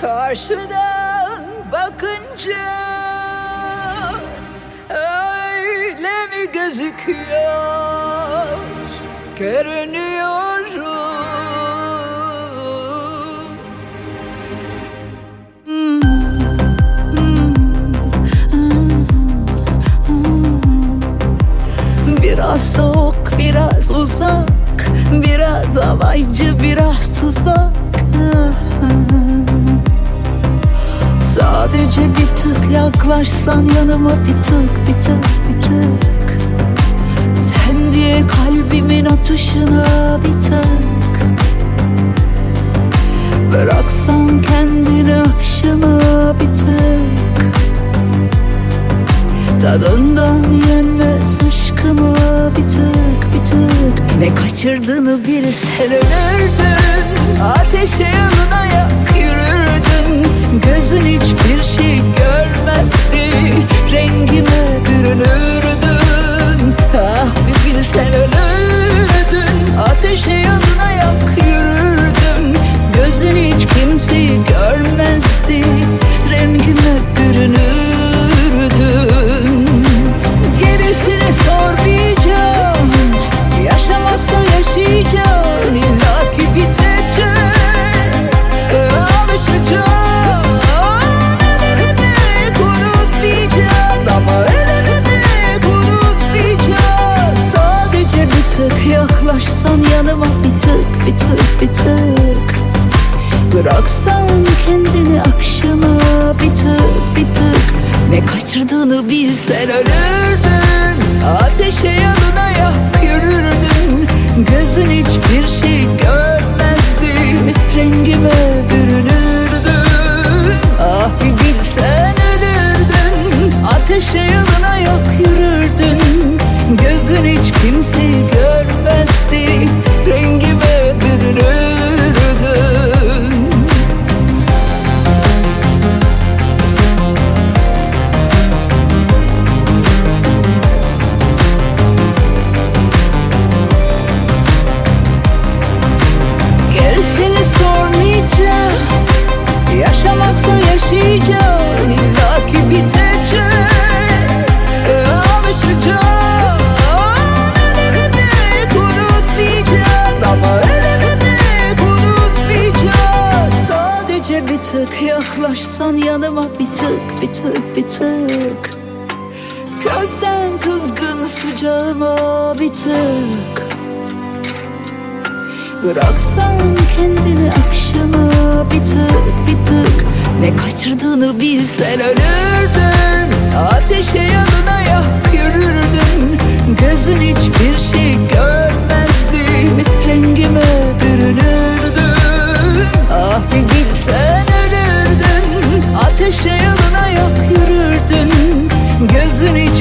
Karşıdan bakınca Öyle mi gözüküyor? Görünüyorum. Biraz soğuk, biraz uzak. Biraz alaycı, biraz tuzak Sadece bir tık yaklaşsan yanıma bir tık, bir tık, bir tık. Sen diye kalbimin atışına bir tık. Bıraksan kendini akşama bir tık. Tadından yenmez aşkıma bir tık bir tık. Ne kaçırdığını bilsen ölürdün Ateşe yanına yak hiç kimseyi görmezdi. Rengime bürünürdün Gerisini sormayacağım. Yaşamaksa yaşayacağım. İlla ki bitecek. Alışacağım. Ellerini unutmayacağım Ama ellerini unutmayacağım Sadece bir yaklaşsan yanıma Bir tık bir tık bir tık Bıraksan kendini akşama bir tık bir tık. Ne kaçırdığını bilsen ölürdün. Ateşe yanına yak yürürdün. Gözün hiçbir şey görmezdi. Rengime bürünürdün Ah bir bilsen ölürdün. Ateşe yanına yak yürürdün. Gözün hiç kimseyi görmezdi bir tık yaklaşsan yanıma Bir tık bir tık bir tık. Gözden kızgın sıcağıma bir tık. Bıraksan kendini akşama bir tık bir tık. Ne kaçırdığını bilsen ölürdün Gözün hiç